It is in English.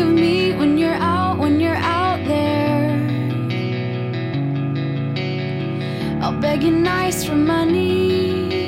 of me when you're out, when you're out there. I'll beg you nice for money.